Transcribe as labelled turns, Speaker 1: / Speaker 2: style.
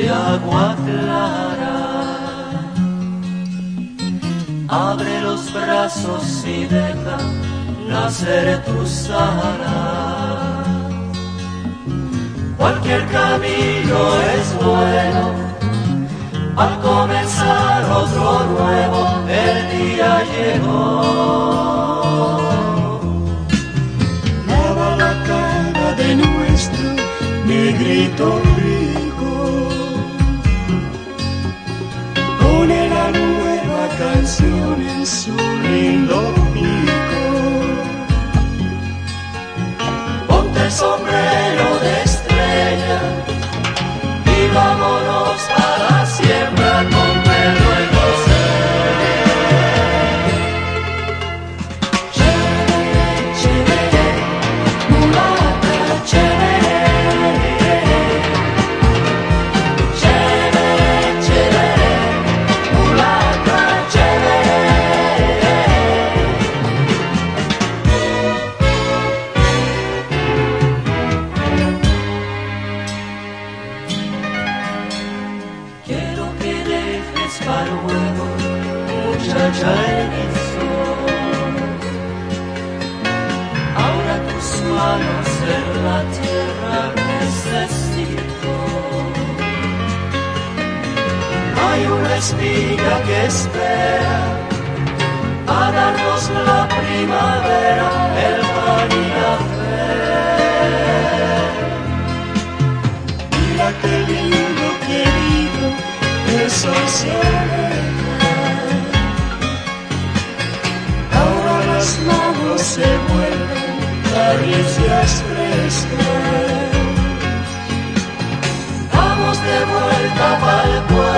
Speaker 1: de agua clara. Abre los brazos y deja nacer tu sala. Cualquier camino es bueno al comenzar otro nuevo, el día llegó.
Speaker 2: Lava la cara de nuestro negrito rico. Nueva canción en su lindo
Speaker 1: luego, muchacha el. Ahora tus manos en la tierra necesito. Hay una espiga que espera a darnos la primavera, el pan y la fe.
Speaker 2: Mira qué lindo, querido, el sol caricias frescas.
Speaker 1: Vamos de vuelta para el pueblo